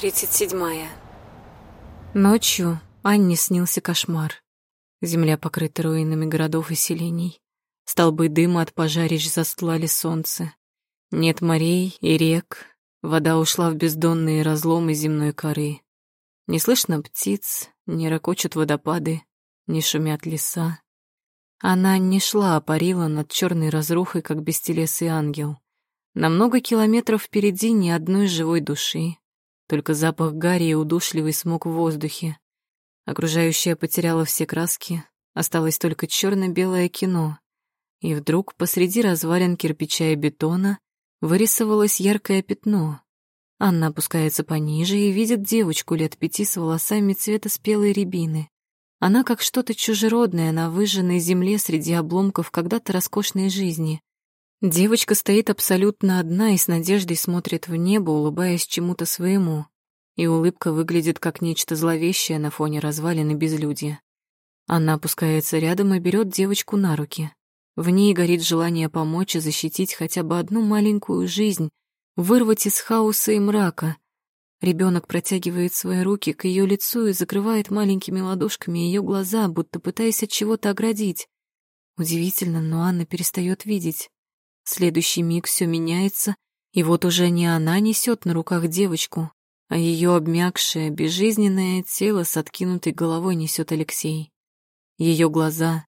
Тридцать седьмая. Ночью Анне снился кошмар. Земля покрыта руинами городов и селений. Столбы дыма от пожарищ застлали солнце. Нет морей и рек. Вода ушла в бездонные разломы земной коры. Не слышно птиц, не ракочут водопады, не шумят леса. Она не шла, а парила над черной разрухой, как бестелесый ангел. На много километров впереди ни одной живой души, только запах гари и удушливый смог в воздухе. Окружающее потеряло все краски, осталось только черно белое кино. И вдруг посреди развалин кирпича и бетона вырисовалось яркое пятно. Анна опускается пониже и видит девочку лет пяти с волосами цвета спелой рябины. Она как что-то чужеродное на выжженной земле среди обломков когда-то роскошной жизни. Девочка стоит абсолютно одна и с надеждой смотрит в небо, улыбаясь чему-то своему. И улыбка выглядит как нечто зловещее на фоне развалин и безлюдья. Она опускается рядом и берет девочку на руки. В ней горит желание помочь и защитить хотя бы одну маленькую жизнь, вырвать из хаоса и мрака. Ребенок протягивает свои руки к ее лицу и закрывает маленькими ладошками ее глаза, будто пытаясь от чего-то оградить. Удивительно, но Анна перестает видеть. Следующий миг все меняется, и вот уже не она несет на руках девочку, а ее обмякшее, безжизненное тело с откинутой головой несет Алексей. Ее глаза,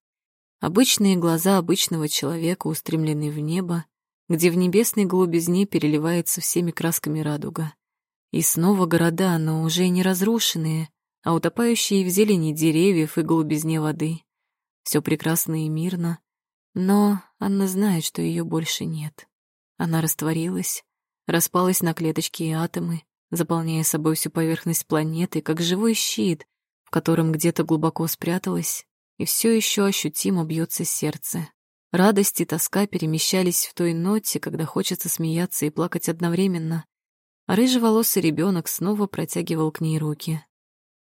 обычные глаза обычного человека, устремленные в небо, где в небесной голубизне переливается всеми красками радуга. И снова города, но уже не разрушенные, а утопающие в зелени деревьев и голубизне воды. Все прекрасно и мирно, но Анна знает, что ее больше нет. Она растворилась, распалась на клеточки и атомы, заполняя собой всю поверхность планеты, как живой щит, в котором где-то глубоко спряталась, и все еще ощутимо бьется сердце. Радость и тоска перемещались в той ноте, когда хочется смеяться и плакать одновременно, а рыжеволосый ребенок снова протягивал к ней руки.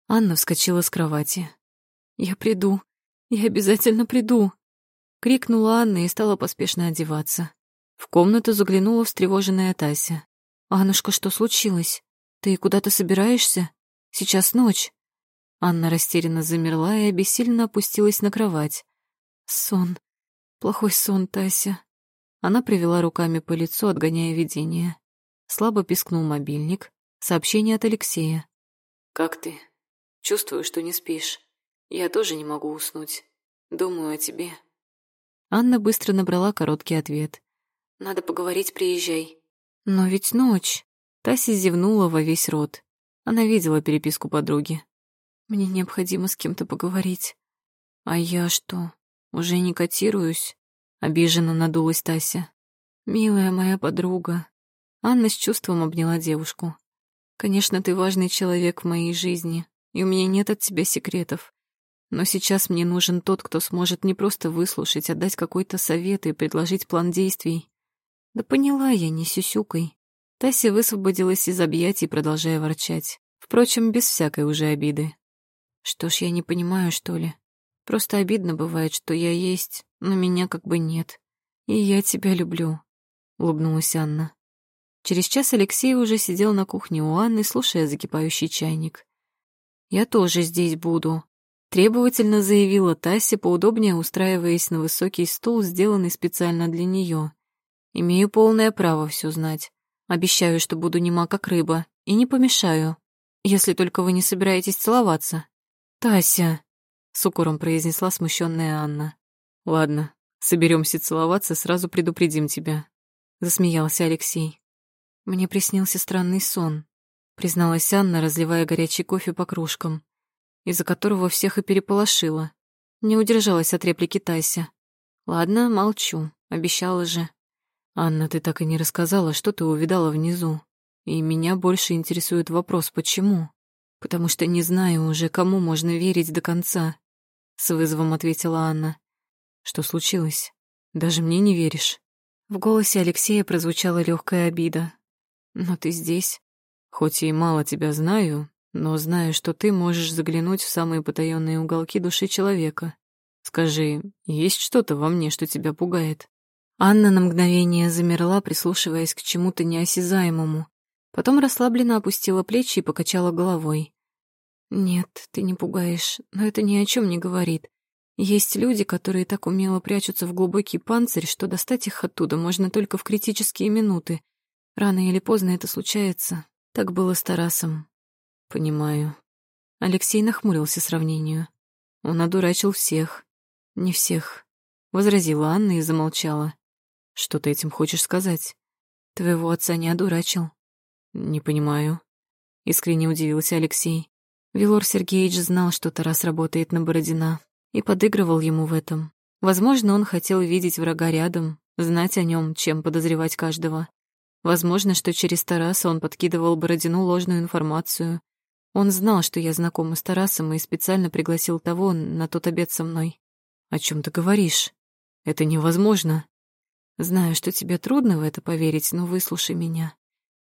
Анна вскочила с кровати. «Я приду, я обязательно приду!» Крикнула Анна и стала поспешно одеваться. В комнату заглянула встревоженная Тася. «Аннушка, что случилось? Ты куда-то собираешься? Сейчас ночь». Анна растерянно замерла и обессиленно опустилась на кровать. «Сон. Плохой сон, Тася». Она привела руками по лицу, отгоняя видение. Слабо пискнул мобильник. Сообщение от Алексея. «Как ты? Чувствую, что не спишь. Я тоже не могу уснуть. Думаю о тебе». Анна быстро набрала короткий ответ. «Надо поговорить, приезжай». «Но ведь ночь». Тася зевнула во весь рот. Она видела переписку подруги. «Мне необходимо с кем-то поговорить». «А я что, уже не котируюсь?» Обиженно надулась Тася. «Милая моя подруга». Анна с чувством обняла девушку. «Конечно, ты важный человек в моей жизни, и у меня нет от тебя секретов. Но сейчас мне нужен тот, кто сможет не просто выслушать, а дать какой-то совет и предложить план действий. Да поняла я, не сюсюкой. Тася высвободилась из объятий, продолжая ворчать. Впрочем, без всякой уже обиды. Что ж, я не понимаю, что ли? Просто обидно бывает, что я есть, но меня как бы нет. И я тебя люблю, — улыбнулась Анна. Через час Алексей уже сидел на кухне у Анны, слушая закипающий чайник. «Я тоже здесь буду», Требовательно заявила Тася, поудобнее устраиваясь на высокий стул, сделанный специально для нее. «Имею полное право все знать. Обещаю, что буду нема как рыба, и не помешаю, если только вы не собираетесь целоваться». «Тася!» — с укором произнесла смущенная Анна. «Ладно, соберемся целоваться, сразу предупредим тебя», — засмеялся Алексей. «Мне приснился странный сон», — призналась Анна, разливая горячий кофе по кружкам из-за которого всех и переполошила. Не удержалась от реплики Тася. «Ладно, молчу, обещала же». «Анна, ты так и не рассказала, что ты увидала внизу. И меня больше интересует вопрос, почему? Потому что не знаю уже, кому можно верить до конца», — с вызовом ответила Анна. «Что случилось? Даже мне не веришь?» В голосе Алексея прозвучала легкая обида. «Но ты здесь. Хоть и мало тебя знаю, но знаю, что ты можешь заглянуть в самые потаенные уголки души человека. Скажи, есть что-то во мне, что тебя пугает?» Анна на мгновение замерла, прислушиваясь к чему-то неосязаемому. Потом расслабленно опустила плечи и покачала головой. «Нет, ты не пугаешь, но это ни о чем не говорит. Есть люди, которые так умело прячутся в глубокий панцирь, что достать их оттуда можно только в критические минуты. Рано или поздно это случается. Так было с Тарасом. Понимаю. Алексей нахмурился сравнению. Он одурачил всех. Не всех. Возразила Анна и замолчала. Что ты этим хочешь сказать? Твоего отца не одурачил. Не понимаю. Искренне удивился Алексей. Вилор Сергеевич знал, что Тарас работает на Бородина, и подыгрывал ему в этом. Возможно, он хотел видеть врага рядом, знать о нем, чем подозревать каждого. Возможно, что через Тараса он подкидывал Бородину ложную информацию. Он знал, что я знакома с Тарасом и специально пригласил того на тот обед со мной. «О чем ты говоришь? Это невозможно». «Знаю, что тебе трудно в это поверить, но выслушай меня.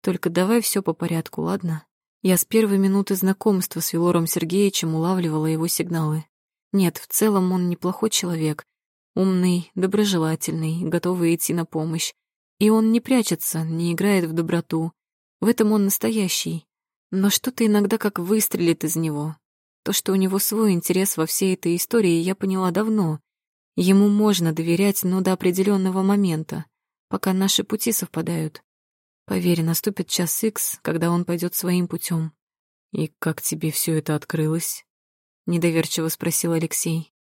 Только давай все по порядку, ладно?» Я с первой минуты знакомства с Вилором Сергеевичем улавливала его сигналы. Нет, в целом он неплохой человек. Умный, доброжелательный, готовый идти на помощь. И он не прячется, не играет в доброту. В этом он настоящий. Но что-то иногда как выстрелит из него. То, что у него свой интерес во всей этой истории, я поняла давно. Ему можно доверять, но до определенного момента, пока наши пути совпадают. Поверь, наступит час икс, когда он пойдет своим путем. И как тебе все это открылось? Недоверчиво спросил Алексей.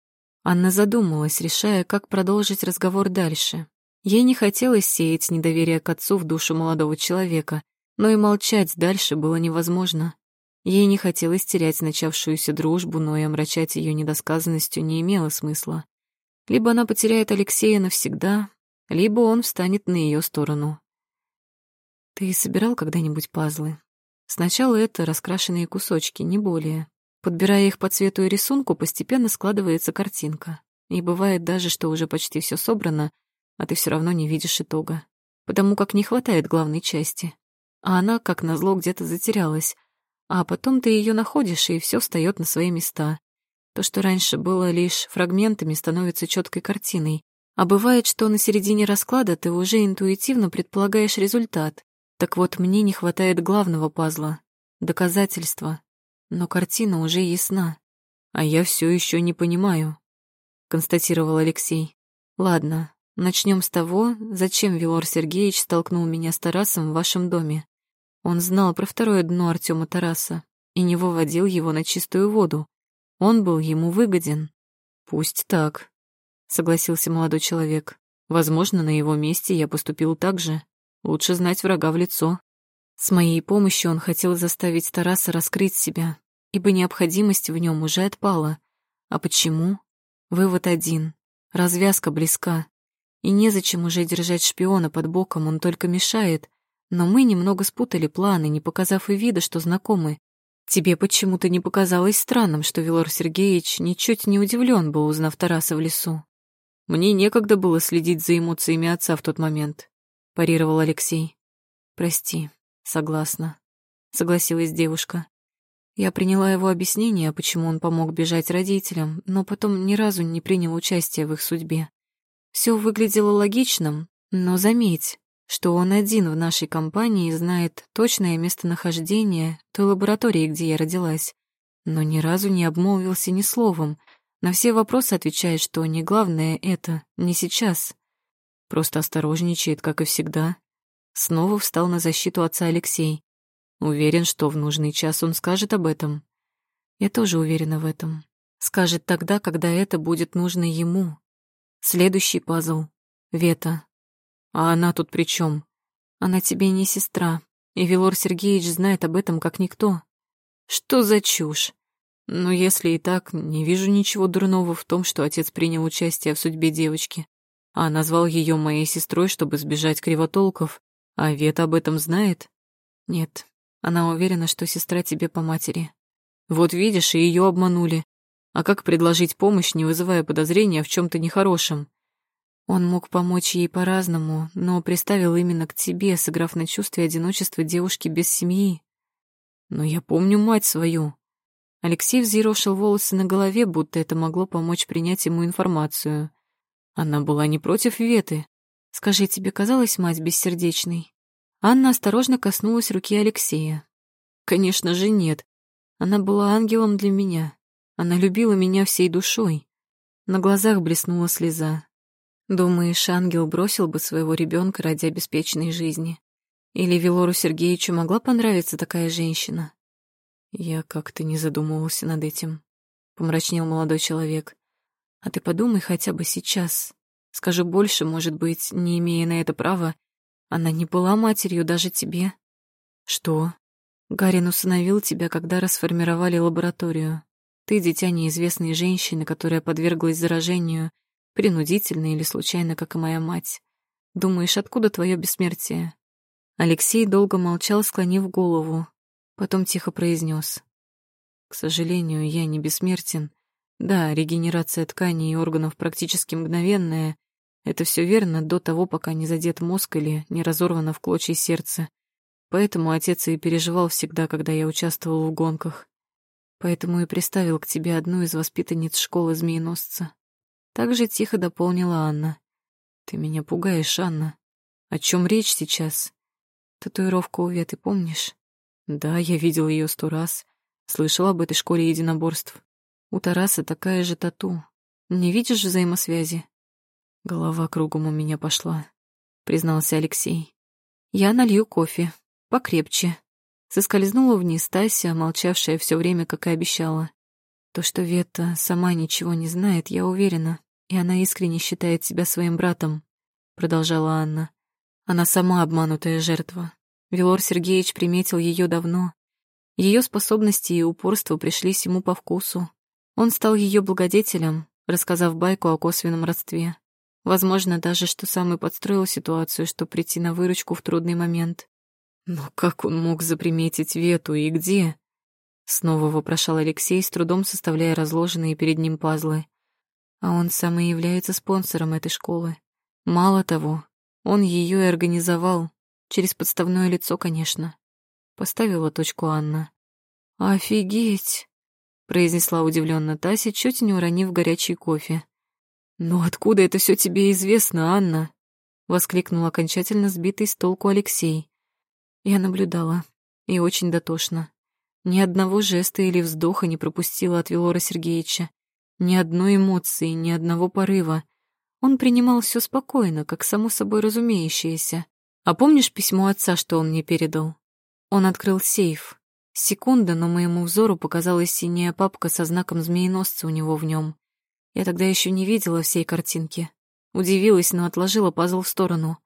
Анна задумалась, решая, как продолжить разговор дальше. Ей не хотелось сеять недоверие к отцу в душу молодого человека, но и молчать дальше было невозможно. Ей не хотелось терять начавшуюся дружбу, но и омрачать ее недосказанностью не имело смысла. Либо она потеряет Алексея навсегда, либо он встанет на ее сторону. «Ты собирал когда-нибудь пазлы?» Сначала это раскрашенные кусочки, не более. Подбирая их по цвету и рисунку, постепенно складывается картинка. И бывает даже, что уже почти все собрано, а ты все равно не видишь итога, потому как не хватает главной части. А она, как назло, где-то затерялась. А потом ты ее находишь, и все встает на свои места. То, что раньше было лишь фрагментами, становится четкой картиной. А бывает, что на середине расклада ты уже интуитивно предполагаешь результат. Так вот, мне не хватает главного пазла — доказательства, но картина уже ясна. А я все еще не понимаю, констатировал Алексей. Ладно, начнем с того, зачем Вилор Сергеевич столкнул меня с Тарасом в вашем доме. Он знал про второе дно Артема Тараса и не выводил его на чистую воду. Он был ему выгоден. Пусть так, согласился молодой человек. Возможно, на его месте я поступил так же. Лучше знать врага в лицо. С моей помощью он хотел заставить Тараса раскрыть себя, ибо необходимость в нем уже отпала. А почему? Вывод один. Развязка близка. И незачем уже держать шпиона под боком, он только мешает. Но мы немного спутали планы, не показав и вида, что знакомы. Тебе почему-то не показалось странным, что Вилор Сергеевич ничуть не удивлен был, узнав Тараса в лесу. Мне некогда было следить за эмоциями отца в тот момент, парировал Алексей. Прости, Согласна. Согласилась девушка. Я приняла его объяснение, почему он помог бежать родителям, но потом ни разу не принял участия в их судьбе. Все выглядело логичным, но заметь, что он один в нашей компании знает точное местонахождение той лаборатории, где я родилась, но ни разу не обмолвился ни словом, на все вопросы отвечает, что не главное это, не сейчас. Просто осторожничает, как и всегда, Снова встал на защиту отца Алексей. Уверен, что в нужный час он скажет об этом. Я тоже уверена в этом. Скажет тогда, когда это будет нужно ему. Следующий пазл. Вета. А она тут при чем? Она тебе не сестра, и Вилор Сергеевич знает об этом как никто. Что за чушь? Но если и так, не вижу ничего дурного в том, что отец принял участие в судьбе девочки, а назвал ее моей сестрой, чтобы сбежать кривотолков. А Вета об этом знает? Нет, она уверена, что сестра тебе по матери. Вот видишь, и ее обманули. А как предложить помощь, не вызывая подозрения в чем то нехорошем? Он мог помочь ей по-разному, но приставил именно к тебе, сыграв на чувстве одиночества девушки без семьи. Но я помню мать свою. Алексей взъерошил волосы на голове, будто это могло помочь принять ему информацию. Она была не против Веты, Скажи, тебе казалась мать бессердечной? Анна осторожно коснулась руки Алексея. Конечно же, нет. Она была ангелом для меня. Она любила меня всей душой. На глазах блеснула слеза. Думаешь, ангел бросил бы своего ребенка ради обеспеченной жизни? Или Велору Сергеевичу могла понравиться такая женщина? Я как-то не задумывался над этим, помрачнел молодой человек. А ты подумай хотя бы сейчас. Скажи больше, может быть, не имея на это права, она не была матерью даже тебе. Что? Гарин усыновил тебя, когда расформировали лабораторию. Ты дитя неизвестной женщины, которая подверглась заражению, принудительно или случайно, как и моя мать. Думаешь, откуда твое бессмертие? Алексей долго молчал, склонив голову, потом тихо произнес: К сожалению, я не бессмертен. Да, регенерация тканей и органов практически мгновенная. Это все верно до того, пока не задет мозг или не разорвано в клочья сердце. Поэтому отец и переживал всегда, когда я участвовал в гонках. Поэтому и приставил к тебе одну из воспитанниц школы змееносца. Так же тихо дополнила Анна. Ты меня пугаешь, Анна. О чем речь сейчас? Татуировка у Веты, помнишь? Да, я видел ее сто раз. Слышал об этой школе единоборств. У Тараса такая же тату. Не видишь взаимосвязи? Голова кругом у меня пошла, признался Алексей. Я налью кофе. Покрепче. Соскользнула вниз Тася, молчавшая все время, как и обещала. То, что Вета сама ничего не знает, я уверена, и она искренне считает себя своим братом, продолжала Анна. Она сама обманутая жертва. Велор Сергеевич приметил ее давно. Ее способности и упорство пришлись ему по вкусу. Он стал ее благодетелем, рассказав байку о косвенном родстве. Возможно, даже, что сам и подстроил ситуацию, чтобы прийти на выручку в трудный момент. Но как он мог заприметить Вету и где? Снова вопрошал Алексей, с трудом составляя разложенные перед ним пазлы. А он сам и является спонсором этой школы. Мало того, он ее и организовал, через подставное лицо, конечно. Поставила точку Анна. «Офигеть!» — произнесла удивленно Тася, чуть не уронив горячий кофе. «Ну откуда это все тебе известно, Анна?» — воскликнул окончательно сбитый с толку Алексей. Я наблюдала, и очень дотошно. Ни одного жеста или вздоха не пропустила от Велора Сергеевича. Ни одной эмоции, ни одного порыва. Он принимал все спокойно, как само собой разумеющееся. А помнишь письмо отца, что он мне передал? Он открыл сейф. Секунда, но моему взору показалась синяя папка со знаком змееносца у него в нем. Я тогда еще не видела всей картинки. Удивилась, но отложила пазл в сторону.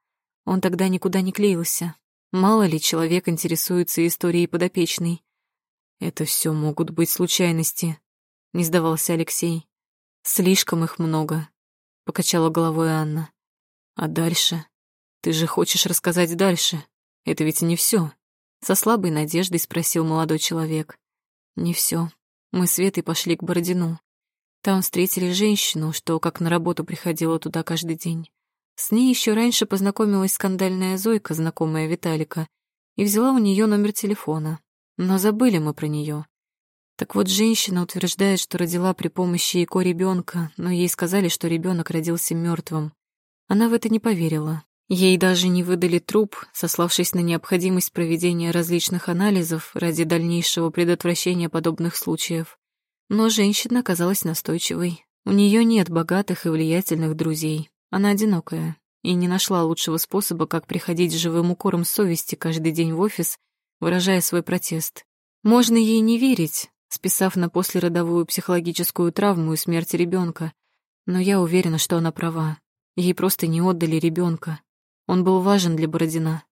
Он тогда никуда не клеился. Мало ли человек интересуется историей подопечной. Это все могут быть случайности, не сдавался Алексей. Слишком их много, покачала головой Анна. А дальше? Ты же хочешь рассказать дальше? Это ведь не все. Со слабой надеждой спросил молодой человек. Не все. Мы с Светой пошли к Бородину. Там встретили женщину, что как на работу приходила туда каждый день. С ней еще раньше познакомилась скандальная Зойка, знакомая Виталика, и взяла у нее номер телефона. Но забыли мы про нее. Так вот, женщина утверждает, что родила при помощи ЭКО ребенка, но ей сказали, что ребенок родился мертвым. Она в это не поверила. Ей даже не выдали труп, сославшись на необходимость проведения различных анализов ради дальнейшего предотвращения подобных случаев. Но женщина оказалась настойчивой. У нее нет богатых и влиятельных друзей. Она одинокая и не нашла лучшего способа, как приходить живым укором совести каждый день в офис выражая свой протест. Можно ей не верить, списав на послеродовую психологическую травму и смерть ребенка, но я уверена, что она права. Ей просто не отдали ребенка. Он был важен для Бородина.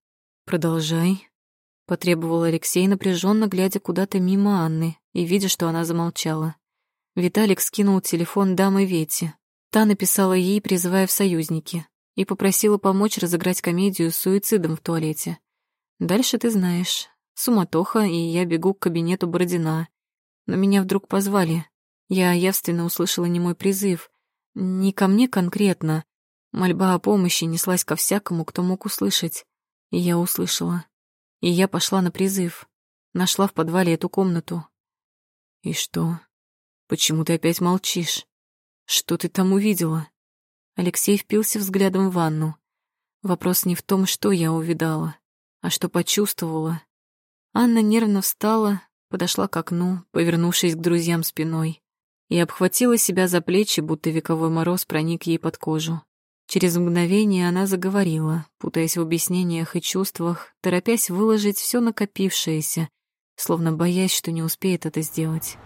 «Продолжай», — потребовал Алексей, напряженно глядя куда-то мимо Анны и видя, что она замолчала. Виталик скинул телефон дамы Вети. Та написала ей, призывая в союзники, и попросила помочь разыграть комедию с суицидом в туалете. Дальше ты знаешь. Суматоха, и я бегу к кабинету Бородина. Но меня вдруг позвали. Я явственно услышала не мой призыв. Не ко мне конкретно. Мольба о помощи неслась ко всякому, кто мог услышать. И я услышала. И я пошла на призыв. Нашла в подвале эту комнату. И что? Почему ты опять молчишь? Что ты там увидела? Алексей впился взглядом в ванну. Вопрос не в том, что я увидала, а что почувствовала. Анна нервно встала, подошла к окну, повернувшись к друзьям спиной, и обхватила себя за плечи, будто вековой мороз проник ей под кожу. Через мгновение она заговорила, путаясь в объяснениях и чувствах, торопясь выложить все накопившееся, словно боясь, что не успеет это сделать.